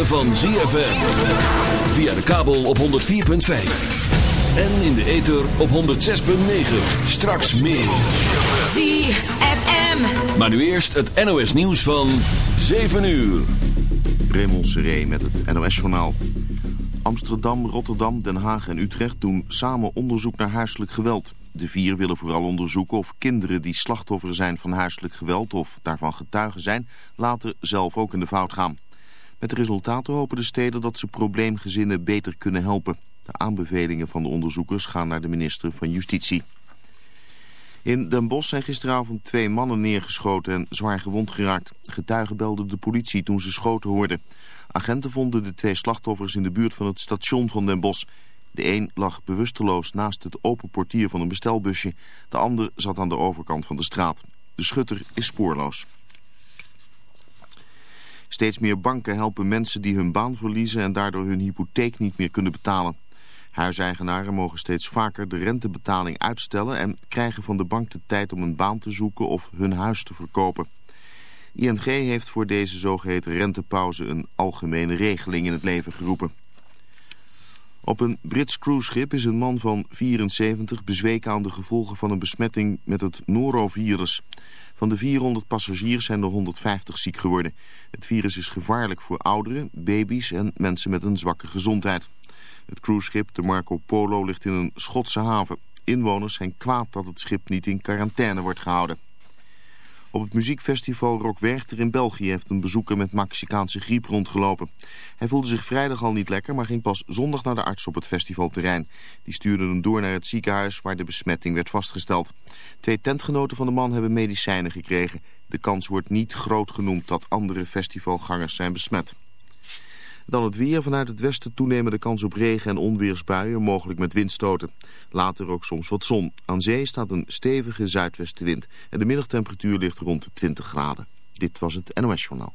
ritme van ZFM. Via de kabel op 104.5. En in de ether op 106.9. Straks meer. ZFM. Maar nu eerst het NOS nieuws van 7 uur. Raymond Seré met het NOS-journaal. Amsterdam, Rotterdam, Den Haag en Utrecht doen samen onderzoek naar huiselijk geweld. De vier willen vooral onderzoeken of kinderen die slachtoffer zijn van huiselijk geweld of daarvan getuigen zijn, later zelf ook in de fout gaan. Met resultaten hopen de steden dat ze probleemgezinnen beter kunnen helpen. De aanbevelingen van de onderzoekers gaan naar de minister van Justitie. In Den Bosch zijn gisteravond twee mannen neergeschoten en zwaar gewond geraakt. Getuigen belden de politie toen ze schoten hoorden. Agenten vonden de twee slachtoffers in de buurt van het station van Den Bosch. De een lag bewusteloos naast het open portier van een bestelbusje. De ander zat aan de overkant van de straat. De schutter is spoorloos. Steeds meer banken helpen mensen die hun baan verliezen en daardoor hun hypotheek niet meer kunnen betalen. Huiseigenaren mogen steeds vaker de rentebetaling uitstellen en krijgen van de bank de tijd om een baan te zoeken of hun huis te verkopen. ING heeft voor deze zogeheten rentepauze een algemene regeling in het leven geroepen. Op een Brits cruiseschip is een man van 74 bezweken aan de gevolgen van een besmetting met het norovirus. Van de 400 passagiers zijn er 150 ziek geworden. Het virus is gevaarlijk voor ouderen, baby's en mensen met een zwakke gezondheid. Het cruiseschip, de Marco Polo, ligt in een Schotse haven. Inwoners zijn kwaad dat het schip niet in quarantaine wordt gehouden. Op het muziekfestival Rock Werchter in België heeft een bezoeker met Mexicaanse griep rondgelopen. Hij voelde zich vrijdag al niet lekker, maar ging pas zondag naar de arts op het festivalterrein. Die stuurde hem door naar het ziekenhuis waar de besmetting werd vastgesteld. Twee tentgenoten van de man hebben medicijnen gekregen. De kans wordt niet groot genoemd dat andere festivalgangers zijn besmet. Dan het weer vanuit het westen toenemende kans op regen en onweersbuien, mogelijk met windstoten. Later ook soms wat zon. Aan zee staat een stevige zuidwestenwind en de middagtemperatuur ligt rond de 20 graden. Dit was het NOS Journaal.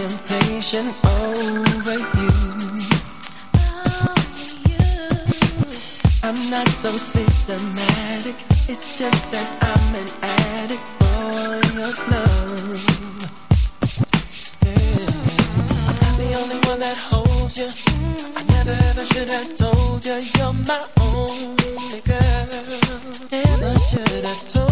Need contemplation over you. I'm not so systematic. It's just that I'm an addict for your love. Yeah. I'm not the only one that holds you. I never ever should have told you you're my only girl. Never should have told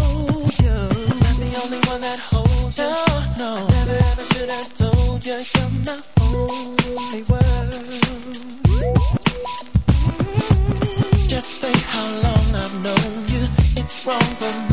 Just think how long I've known you. It's wrong for me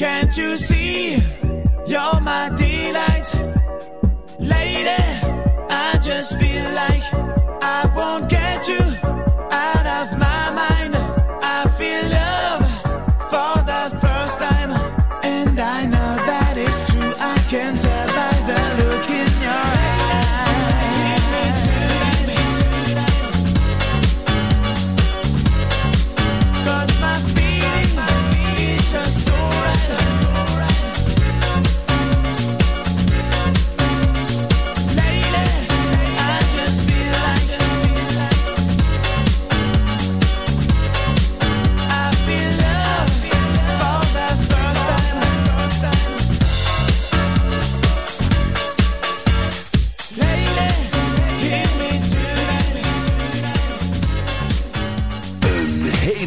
Can't you see? You're my delight, lady. I just feel like I won't get you out of my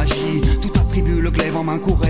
Magie. Tout attribue le glaive en main l'ennemi.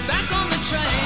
back on the train.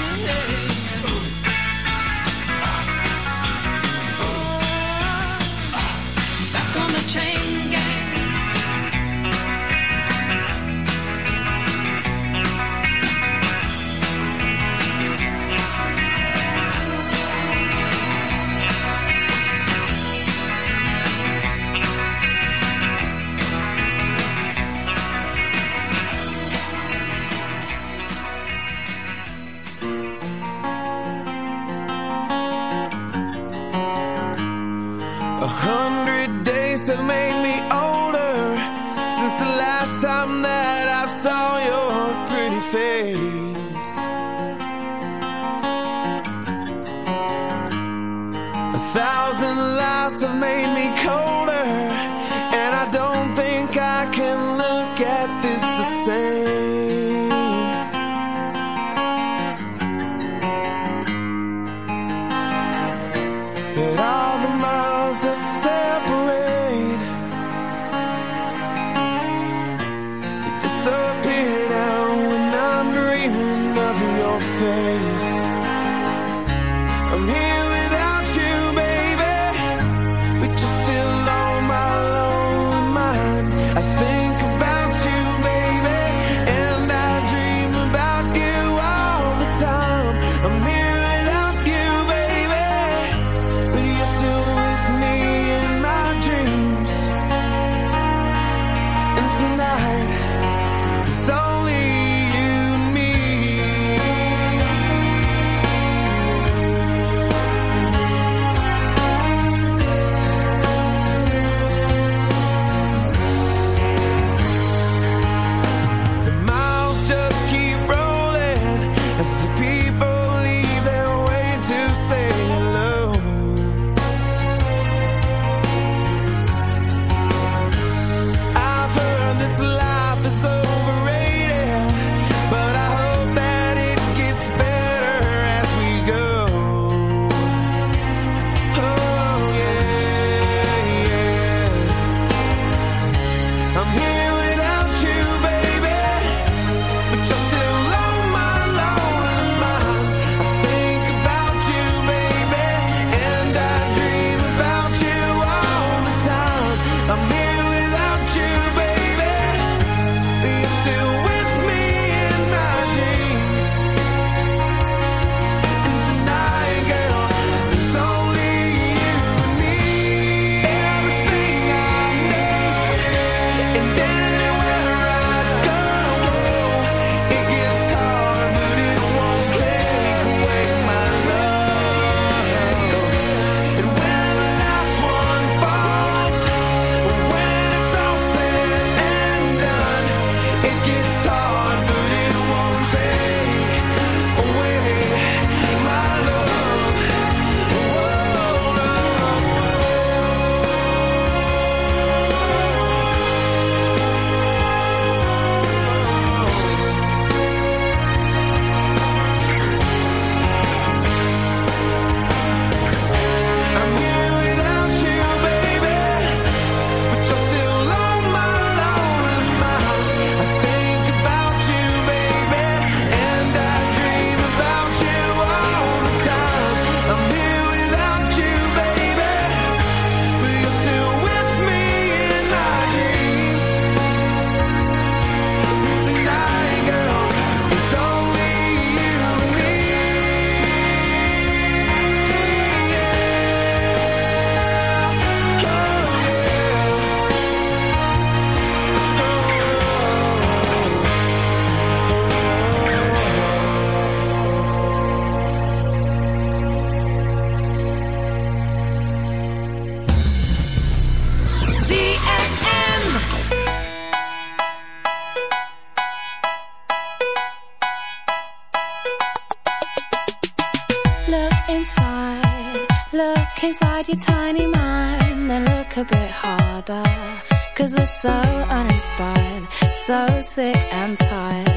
Sick and tired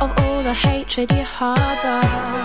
of all the hatred you harbor.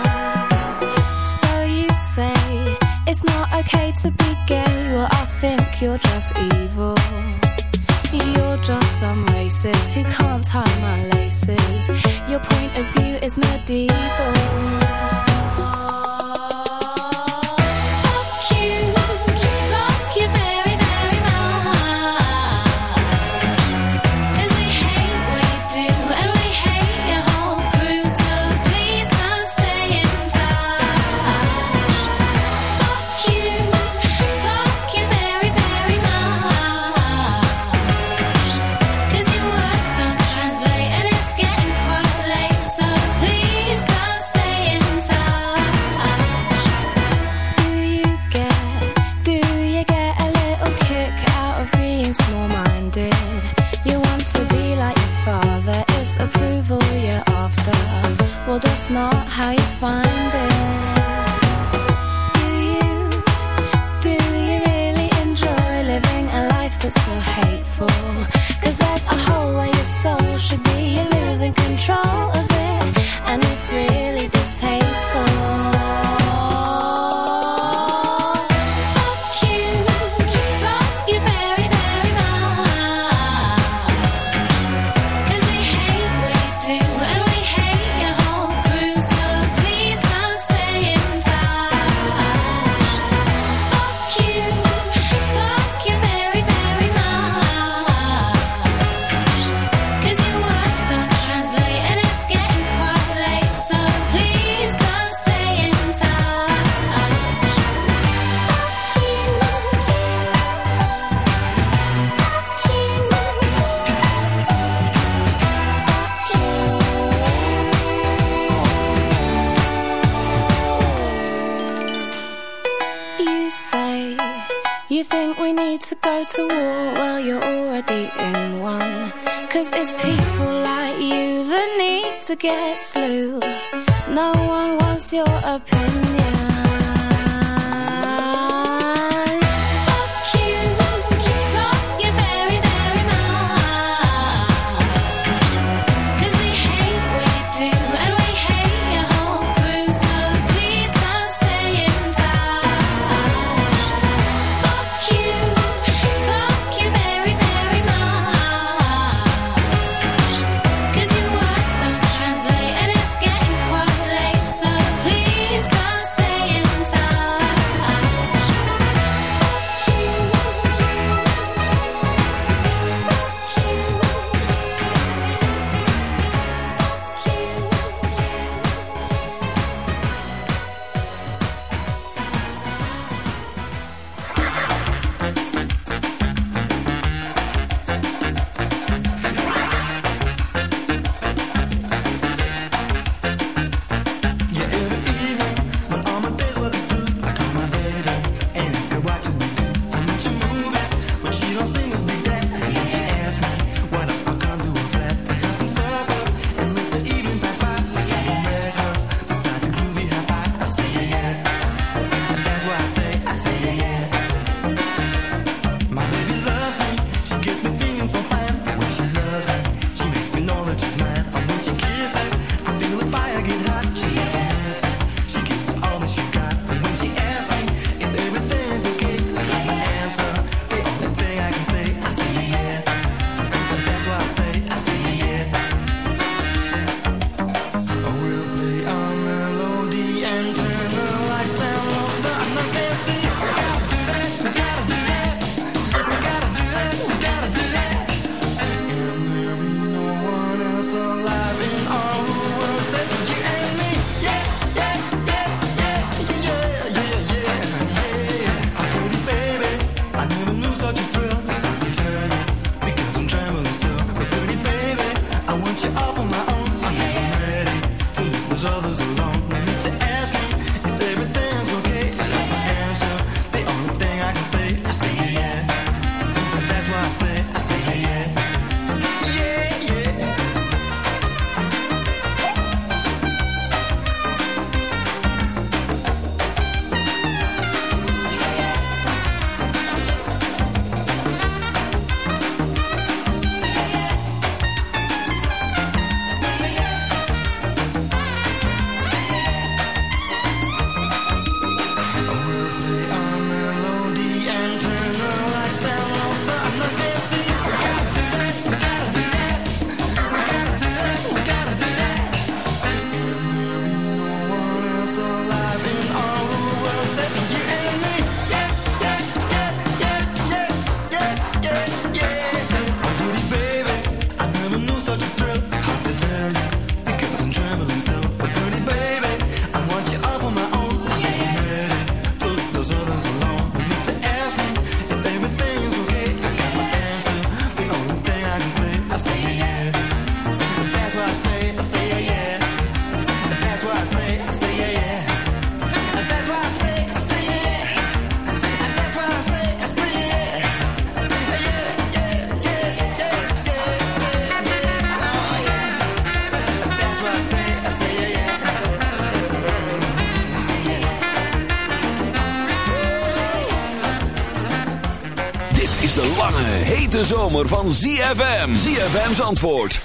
Hete zomer van ZFM. ZFM's antwoord, 106.9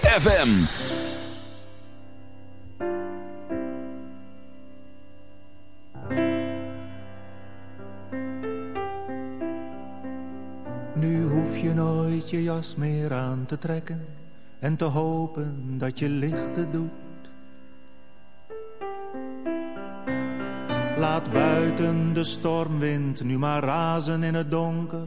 FM. Nu hoef je nooit je jas meer aan te trekken en te hopen dat je lichten doet. Laat buiten de stormwind nu maar razen in het donker,